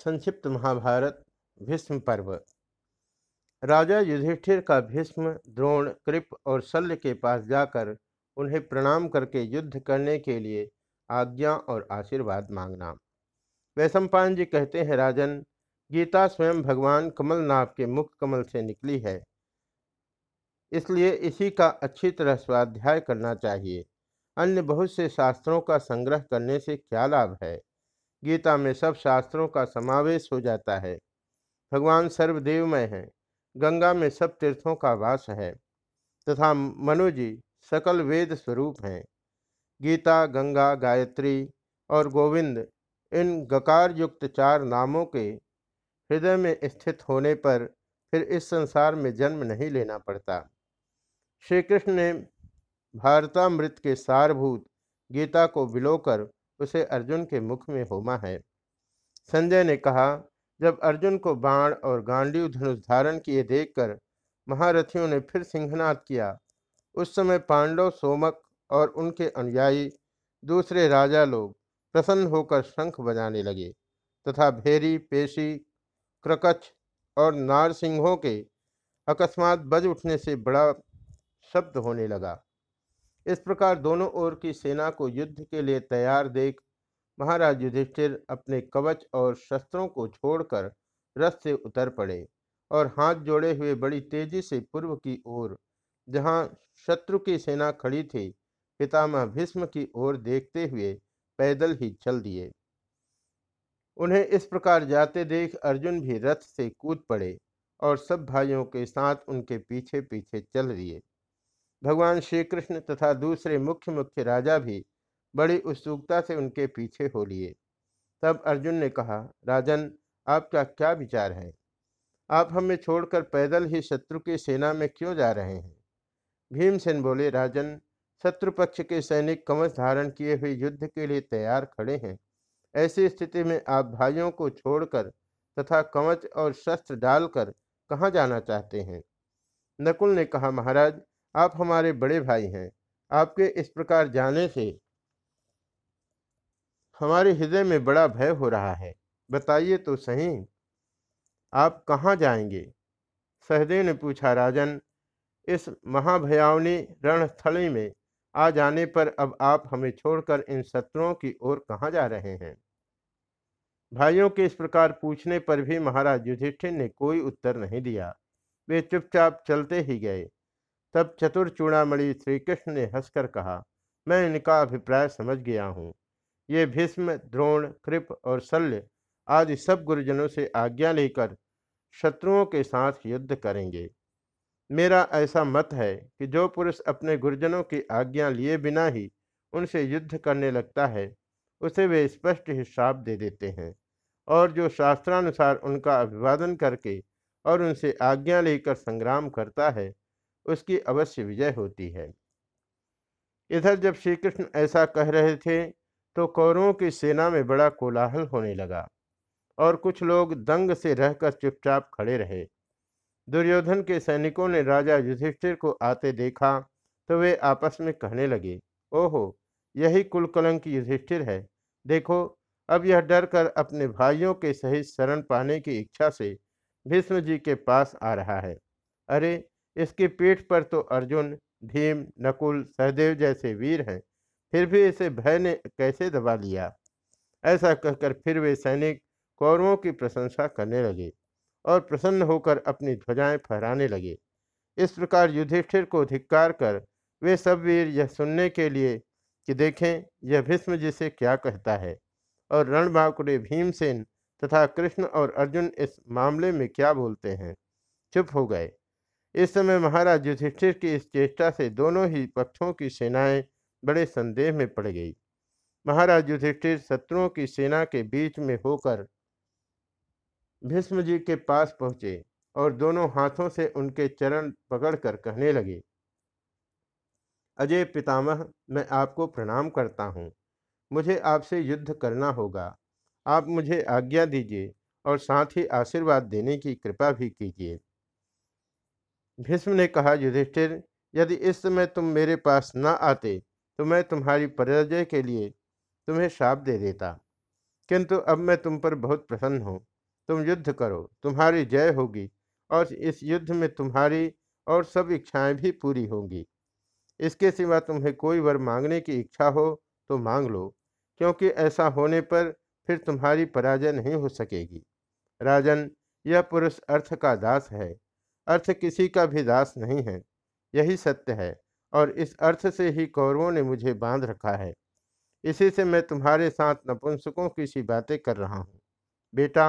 संक्षिप्त महाभारत, भीष्म पर्व। राजा युधिष्ठिर का भीष्म, द्रोण, कृप और शल्य के पास जाकर उन्हें प्रणाम करके युद्ध करने के लिए आज्ञा और आशीर्वाद मांगना। वैशंपायन जी कहते हैं, राजन, गीता स्वयं भगवान कमलनाथ के मुख कमल से निकली है। इसलिए इसी का अच्छी तरह स्वाध्याय करना चाहिए। अन्य बहुत से शास्त्रों का संग्रह करने से क्या लाभ है? गीता में सब शास्त्रों का समावेश हो जाता है। भगवान सर्वदेवमय है, गंगा में सब तीर्थों का वास है, तथा मनुजी सकल वेद स्वरूप हैं। गीता, गंगा, गायत्री और गोविंद इन गकार युक्त चार नामों के हृदय में स्थित होने पर फिर इस संसार में जन्म नहीं लेना पड़ता। श्री कृष्ण ने भारतामृत के सारभूत गीता को बिलोकर उसे अर्जुन के मुख में होमा है। संजय ने कहा, जब अर्जुन को बाण और गांडीव धनुष धारण किए देखकर महारथियों ने फिर सिंहनाद किया, उस समय पांडव, सोमक और उनके अनुयायी, दूसरे राजा लोग प्रसन्न होकर शंख बजाने लगे तथा भेरी, पेशी क्रकच और नारसिंहों के अकस्मात बज उठने से बड़ा शब्द होने लगा। इस प्रकार दोनों ओर की सेना को युद्ध के लिए तैयार देख महाराज युधिष्ठिर अपने कवच और शस्त्रों को छोड़कर रथ से उतर पड़े और हाथ जोड़े हुए बड़ी तेज़ी से पूर्व की ओर, जहाँ शत्रु की सेना खड़ी थी, पितामह भीष्म की ओर देखते हुए पैदल ही चल दिए। उन्हें इस प्रकार जाते देख अर्जुन भी रथ से कूद पड़े और सब भाइयों के साथ उनके पीछे पीछे चल दिए। भगवान श्री कृष्ण तथा दूसरे मुख्य मुख्य राजा भी बड़ी उत्सुकता से उनके पीछे हो लिए। तब अर्जुन ने कहा, राजन, आपका क्या विचार है? आप हमें छोड़कर पैदल ही शत्रु की सेना में क्यों जा रहे हैं? भीमसेन बोले, राजन, शत्रु पक्ष के सैनिक कवच धारण किए हुए युद्ध के लिए तैयार खड़े हैं। ऐसी स्थिति में आप भाइयों को छोड़कर तथा कवच और शस्त्र डालकर कहाँ जाना चाहते हैं? नकुल ने कहा, महाराज आप हमारे बड़े भाई हैं। आपके इस प्रकार जाने से हमारे हृदय में बड़ा भय हो रहा है। बताइए तो सही, आप कहाँ जाएँगे? सहदेव ने पूछा, राजन, इस महाभयावनी रणस्थली में आ जाने पर अब आप हमें छोड़कर इन शत्रुओं की ओर कहाँ जा रहे हैं? भाइयों के इस प्रकार पूछने पर भी महाराज युधिष्ठिर ने कोई उत्तर नहीं दिया। वे चुपचाप चलते ही गए। तब चतुर चूड़ामणि श्री कृष्ण ने हंसकर कहा, मैं इनका अभिप्राय समझ गया हूँ। ये भीष्म, द्रोण, कृप और शल्य आदि सब गुरुजनों से आज्ञा लेकर शत्रुओं के साथ युद्ध करेंगे। मेरा ऐसा मत है कि जो पुरुष अपने गुरुजनों की आज्ञा लिए बिना ही उनसे युद्ध करने लगता है, उसे वे स्पष्ट हिसाब दे देते हैं और जो शास्त्रानुसार उनका अभिवादन करके और उनसे आज्ञा लेकर संग्राम करता है उसकी अवश्य विजय होती है। इधर जब श्री कृष्ण ऐसा कह रहे थे तो कौरवों की सेना में बड़ा कोलाहल होने लगा और कुछ लोग दंग से रहकर चुपचाप खड़े रहे। दुर्योधन के सैनिकों ने राजा युधिष्ठिर को आते देखा तो वे आपस में कहने लगे, ओहो, यही कुलकलंक युधिष्ठिर है। देखो, अब यह डर कर अपने भाइयों के सहित शरण पाने की इच्छा से भीष्म जी के पास आ रहा है। अरे इसकी पीठ पर तो अर्जुन, भीम, नकुल, सहदेव जैसे वीर हैं। फिर भी इसे भय ने कैसे दबा लिया? ऐसा कहकर फिर वे सैनिक कौरवों की प्रशंसा करने लगे और प्रसन्न होकर अपनी ध्वजाएँ फहराने लगे। इस प्रकार युधिष्ठिर को धिक्कार कर वे सब वीर यह सुनने के लिए कि देखें, यह भीष्म जिसे क्या कहता है और रणबाकुड़े भीमसेन तथा कृष्ण और अर्जुन इस मामले में क्या बोलते हैं? चुप हो गए। इस समय महाराज युधिष्ठिर की इस चेष्टा से दोनों ही पक्षों की सेनाएँ बड़े संदेह में पड़ गई। महाराज युधिष्ठिर शत्रुओं की सेना के बीच में होकर भीष्म जी के पास पहुँचे और दोनों हाथों से उनके चरण पकड़कर कहने लगे, अजय पितामह, मैं आपको प्रणाम करता हूँ। मुझे आपसे युद्ध करना होगा। आप मुझे आज्ञा दीजिए और साथ ही आशीर्वाद देने की कृपा भी कीजिए। भीष्म ने कहा, युधिष्ठिर, यदि इस समय तुम मेरे पास न आते तो मैं तुम्हारी पराजय के लिए तुम्हें श्राप दे देता। किंतु अब मैं तुम पर बहुत प्रसन्न हूँ। तुम युद्ध करो, तुम्हारी जय होगी, और इस युद्ध में तुम्हारी और सब इच्छाएँ भी पूरी होंगी। इसके सिवा तुम्हें कोई वर मांगने की इच्छा हो तो मांग लो, क्योंकि ऐसा होने पर फिर तुम्हारी पराजय नहीं हो सकेगी। राजन, यह पुरुष अर्थ का दास है। अर्थ किसी का भी दास नहीं है, यही सत्य है, और इस अर्थ से ही कौरवों ने मुझे बाँध रखा है। इसी से मैं तुम्हारे साथ नपुंसकों की सी बातें कर रहा हूँ। बेटा,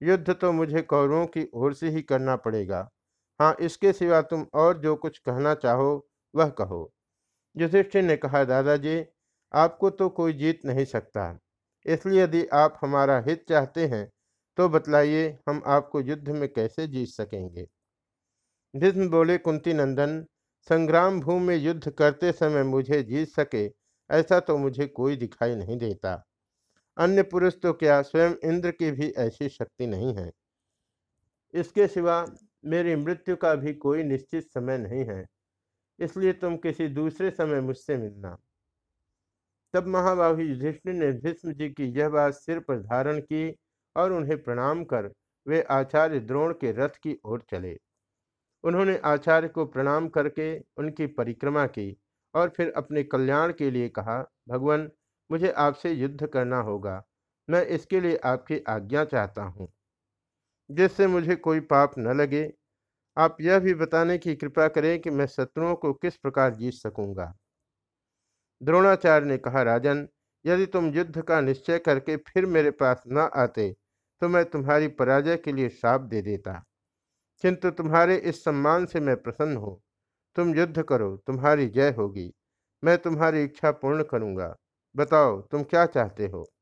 युद्ध तो मुझे कौरवों की ओर से ही करना पड़ेगा। हाँ इसके सिवा तुम और जो कुछ कहना चाहो, वह कहो। युधिष्ठिर ने कहा, दादाजी, आपको तो कोई जीत नहीं सकता। इसलिए यदि आप हमारा हित चाहते हैं तो बतलाइए, हम आपको युद्ध में कैसे जीत सकेंगे? भीष्म बोले, कुंती नंदन, संग्राम भूमि में युद्ध करते समय मुझे जीत सके, ऐसा तो मुझे कोई दिखाई नहीं देता। अन्य पुरुष तो क्या, स्वयं इंद्र की भी ऐसी शक्ति नहीं है। इसके सिवा मेरी मृत्यु का भी कोई निश्चित समय नहीं है। इसलिए तुम किसी दूसरे समय मुझसे मिलना। तब महाबाहु युधिष्ठिर ने भीष्म जी की यह बात सिर पर धारण की और उन्हें प्रणाम कर वे आचार्य द्रोण के रथ की ओर चले। उन्होंने आचार्य को प्रणाम करके उनकी परिक्रमा की और फिर अपने कल्याण के लिए कहा, भगवान, मुझे आपसे युद्ध करना होगा। मैं इसके लिए आपकी आज्ञा चाहता हूँ। जिससे मुझे कोई पाप न लगे। आप यह भी बताने की कृपा करें कि मैं शत्रुओं को किस प्रकार जीत सकूँगा? द्रोणाचार्य ने कहा, राजन, यदि तुम युद्ध का निश्चय करके फिर मेरे पास न आते तो मैं तुम्हारी पराजय के लिए श्राप दे देता। किंतु तुम्हारे इस सम्मान से मैं प्रसन्न हूँ। तुम युद्ध करो, तुम्हारी जय होगी। मैं तुम्हारी इच्छा पूर्ण करूँगा। बताओ, तुम क्या चाहते हो?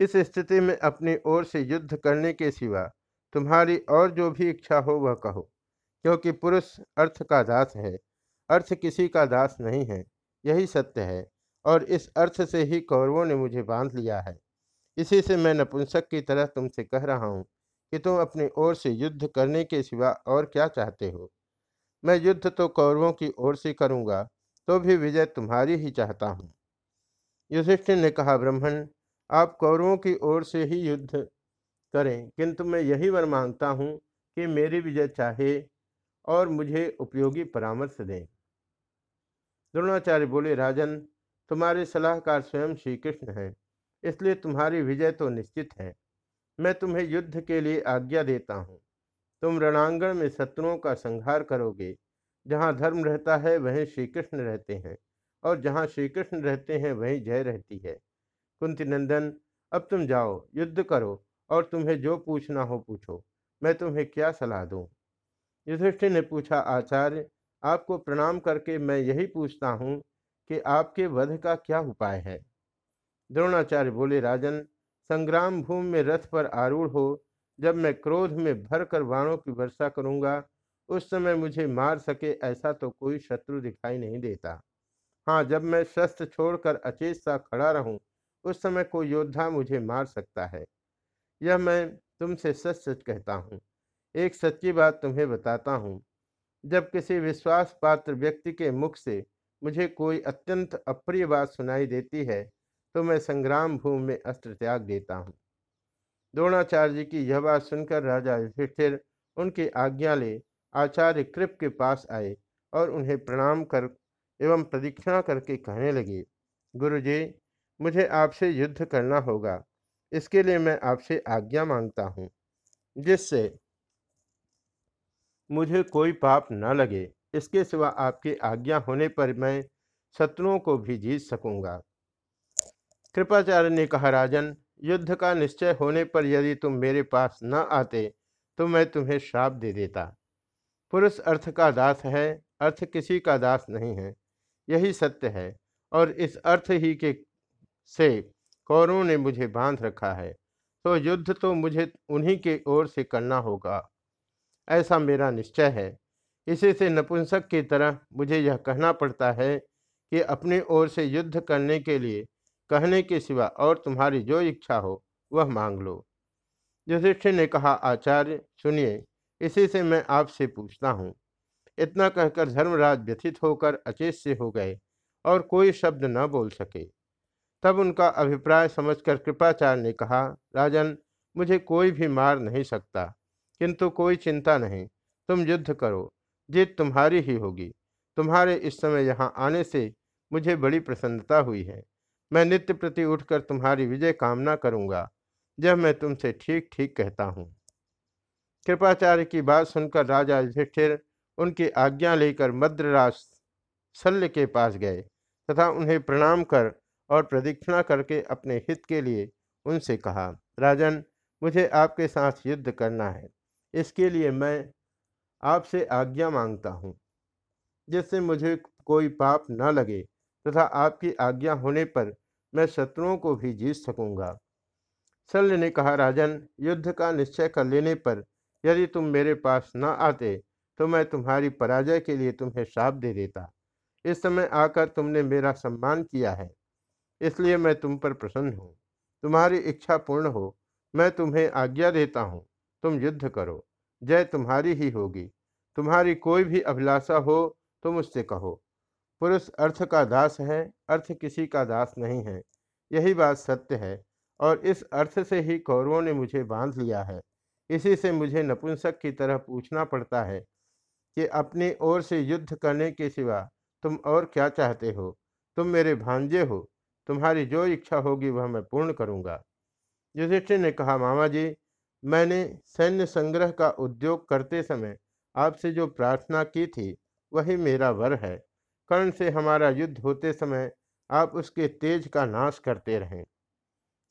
इस स्थिति में अपनी ओर से युद्ध करने के सिवा तुम्हारी और जो भी इच्छा हो, वह कहो। क्योंकि पुरुष अर्थ का दास है, अर्थ किसी का दास नहीं है, यही सत्य है, और इस अर्थ से ही कौरवों ने मुझे बाँध लिया है। इसी से मैं नपुंसक की तरह तुमसे कह रहा हूँ कि तुम अपनी ओर से युद्ध करने के सिवा और क्या चाहते हो? मैं युद्ध तो कौरवों की ओर से करूँगा तो भी विजय तुम्हारी ही चाहता हूँ। युधिष्ठिर ने कहा, ब्राह्मण, आप कौरवों की ओर से ही युद्ध करें, किंतु मैं यही वर माँगता हूँ कि मेरी विजय चाहे और मुझे उपयोगी परामर्श दें। द्रोणाचार्य बोले, राजन, तुम्हारे सलाहकार स्वयं श्री कृष्ण है, इसलिए तुम्हारी विजय तो निश्चित है। मैं तुम्हें युद्ध के लिए आज्ञा देता हूँ। तुम रणांगण में शत्रुओं का संहार करोगे। जहाँ धर्म रहता है, वहीं श्री कृष्ण रहते हैं, और जहाँ श्री कृष्ण रहते हैं, वहीं जय रहती है। कुंती नंदन अब तुम जाओ, युद्ध करो, और तुम्हें जो पूछना हो पूछो। मैं तुम्हें क्या सलाह दूँ? युधिष्ठिर ने पूछा, आचार्य, आपको प्रणाम करके मैं यही पूछता हूँ कि आपके वध का क्या उपाय है? द्रोणाचार्य बोले, राजन संग्राम भूमि में रथ पर आरूढ़ हो, जब मैं क्रोध में भर कर बाणों की वर्षा करूँगा, उस समय मुझे मार सके ऐसा तो कोई शत्रु दिखाई नहीं देता। हाँ जब मैं शस्त्र छोड़कर अचेत सा खड़ा रहूँ, उस समय कोई योद्धा मुझे मार सकता है। यह मैं तुमसे सच सच कहता हूँ। एक सच्ची बात तुम्हें बताता हूँ। जब किसी विश्वास पात्र व्यक्ति के मुख से मुझे कोई अत्यंत अप्रिय बात सुनाई देती है तो मैं संग्राम भूमि में अस्त्र त्याग देता हूँ। द्रोणाचार्य जी की यह बात सुनकर राजा युधिष्ठिर उनकी आज्ञा ले, आचार्य कृप के पास आए और उन्हें प्रणाम कर एवं प्रदीक्षिणा करके कहने लगे, गुरुजी, मुझे आपसे युद्ध करना होगा, इसके लिए मैं आपसे आज्ञा माँगता हूँ, जिससे मुझे कोई पाप न लगे, इसके सिवा आपकी आज्ञा होने पर मैं शत्रुओं को भी जीत सकूँगा। कृपाचार्य ने कहा, राजन, युद्ध का निश्चय होने पर यदि तुम मेरे पास न आते तो मैं तुम्हें श्राप दे देता। पुरुष अर्थ का दास है, अर्थ किसी का दास नहीं है, यही सत्य है, और इस अर्थ ही के से कौरों ने मुझे बाँध रखा है तो युद्ध तो मुझे उन्हीं के ओर से करना होगा। ऐसा मेरा निश्चय है। इसी से नपुंसक की तरह मुझे यह कहना पड़ता है कि अपनी ओर से युद्ध करने के लिए कहने के सिवा और तुम्हारी जो इच्छा हो, वह मांग लो। युधिष्ठिर ने कहा, आचार्य, सुनिए, इसी से मैं आपसे पूछता हूँ। इतना कहकर धर्मराज व्यथित होकर अचेत से हो गए और कोई शब्द न बोल सके। तब उनका अभिप्राय समझकर कृपाचार्य ने कहा, राजन, मुझे कोई भी मार नहीं सकता, किंतु कोई चिंता नहीं। तुम युद्ध करो, जीत तुम्हारी ही होगी। तुम्हारे इस समय यहाँ आने से मुझे बड़ी प्रसन्नता हुई है। मैं नित्य प्रति उठकर तुम्हारी विजय कामना करूँगा, जब मैं तुमसे ठीक ठीक कहता हूँ। कृपाचार्य की बात सुनकर राजा युधिष्ठिर उनकी आज्ञा लेकर मद्रराज शल्य के पास गए तथा उन्हें प्रणाम कर और प्रदीक्षिणा करके अपने हित के लिए उनसे कहा, राजन, मुझे आपके साथ युद्ध करना है। इसके लिए मैं आपसे आज्ञा माँगता हूँ, जिससे मुझे कोई पाप न लगे तथा आपकी आज्ञा होने पर मैं शत्रुओं को भी जीत सकूँगा। शल्य ने कहा, राजन, युद्ध का निश्चय कर लेने पर यदि तुम मेरे पास न आते तो मैं तुम्हारी पराजय के लिए तुम्हें श्राप दे देता। इस समय आकर तुमने मेरा सम्मान किया है, इसलिए मैं तुम पर प्रसन्न हूँ। तुम्हारी इच्छा पूर्ण हो, मैं तुम्हें आज्ञा देता हूँ, तुम युद्ध करो, जय तुम्हारी ही होगी। तुम्हारी कोई भी अभिलाषा हो, तुम उससे कहो। पुरुष अर्थ का दास है, अर्थ किसी का दास नहीं है। यही बात सत्य है और इस अर्थ से ही कौरवों ने मुझे बाँध लिया है। इसी से मुझे नपुंसक की तरह पूछना पड़ता है कि अपनी ओर से युद्ध करने के सिवा तुम और क्या चाहते हो? तुम मेरे भांजे हो, तुम्हारी जो इच्छा होगी वह मैं पूर्ण करूँगा। युधिष्ठिर ने कहा, मामा जी, मैंने सैन्य संग्रह का उद्योग करते समय आपसे जो प्रार्थना की थी, वही मेरा वर है। कर्ण से हमारा युद्ध होते समय आप उसके तेज का नाश करते रहें।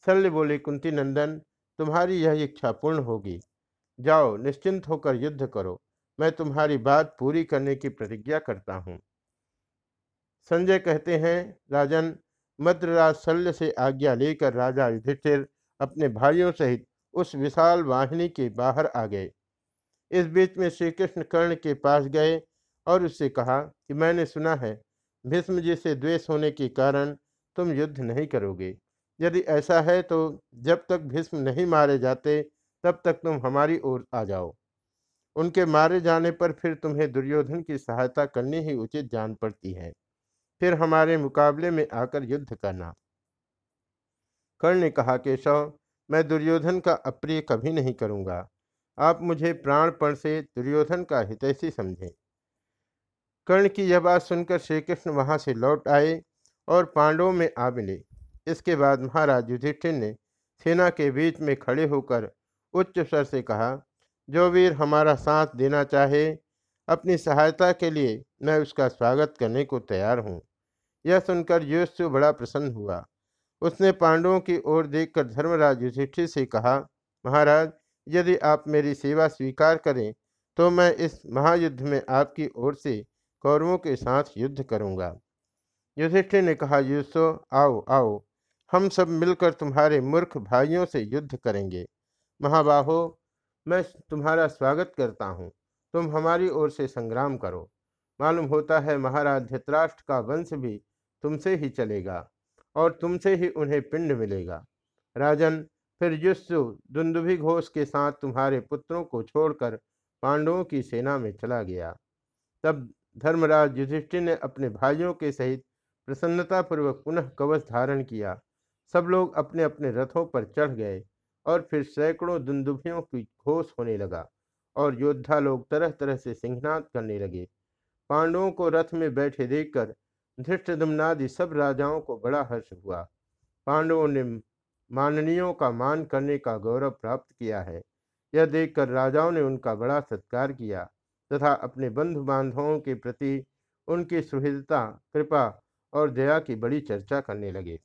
शल्य बोले, कुंती नंदन, तुम्हारी यह इच्छा पूर्ण होगी। जाओ, निश्चिंत होकर युद्ध करो। मैं तुम्हारी बात पूरी करने की प्रतिज्ञा करता हूँ। संजय कहते हैं, राजन, मद्रराज शल्य से आज्ञा लेकर राजा युधिष्ठिर अपने भाइयों सहित उस विशाल वाहिनी के बाहर आ गए। इस बीच में श्री कृष्ण कर्ण के पास गए और उससे कहा कि, मैंने सुना है, भीष्म जी से द्वेष होने के कारण तुम युद्ध नहीं करोगे। यदि ऐसा है तो जब तक भीष्म नहीं मारे जाते, तब तक तुम हमारी ओर आ जाओ। उनके मारे जाने पर फिर तुम्हें दुर्योधन की सहायता करनी ही उचित जान पड़ती है। फिर हमारे मुकाबले में आकर युद्ध करना। कर्ण ने कहा, केशव, मैं दुर्योधन का अप्रिय कभी नहीं करूँगा। आप मुझे प्राणपण से दुर्योधन का हितैषी समझें। कर्ण की यह बात सुनकर श्री कृष्ण वहाँ से लौट आए और पांडवों में आ मिले। इसके बाद महाराज युधिष्ठिर ने सेना के बीच में खड़े होकर उच्च स्वर से कहा, जो वीर हमारा साथ देना चाहे, अपनी सहायता के लिए मैं उसका स्वागत करने को तैयार हूँ। यह सुनकर युष्यु बड़ा प्रसन्न हुआ। उसने पांडवों की ओर देखकर धर्मराज युधिष्ठिर से कहा, महाराज, यदि आप मेरी सेवा स्वीकार करें तो मैं इस महायुद्ध में आपकी ओर से कौरवों के साथ युद्ध करूँगा। युधिष्ठिर ने कहा युसो आओ आओ, हम सब मिलकर तुम्हारे मूर्ख भाइयों से युद्ध करेंगे। महाबाहो, मैं तुम्हारा स्वागत करता हूँ। तुम हमारी ओर से संग्राम करो। मालूम होता है महाराज धृतराष्ट्र का वंश भी तुमसे ही चलेगा और तुमसे ही उन्हें पिंड मिलेगा। राजन, फिर युस्सु दुंदुभि घोष के साथ तुम्हारे पुत्रों को छोड़कर पांडवों की सेना में चला गया। तब धर्मराज युधिष्ठिर ने अपने भाइयों के सहित प्रसन्नतापूर्वक पुनः कवच धारण किया। सब लोग अपने अपने रथों पर चढ़ गए और फिर सैकड़ों दुंदुभियों की घोष होने लगा और योद्धा लोग तरह तरह से सिंहनाद करने लगे। पांडवों को रथ में बैठे देखकर धृष्टदमनादि सब राजाओं को बड़ा हर्ष हुआ। पांडवों ने माननीयों का मान करने का गौरव प्राप्त किया है। यह देखकर राजाओं ने उनका बड़ा सत्कार किया। तथा अपने बंधु बांधवों के प्रति उनकी सुहृदता, कृपा और दया की बड़ी चर्चा करने लगे।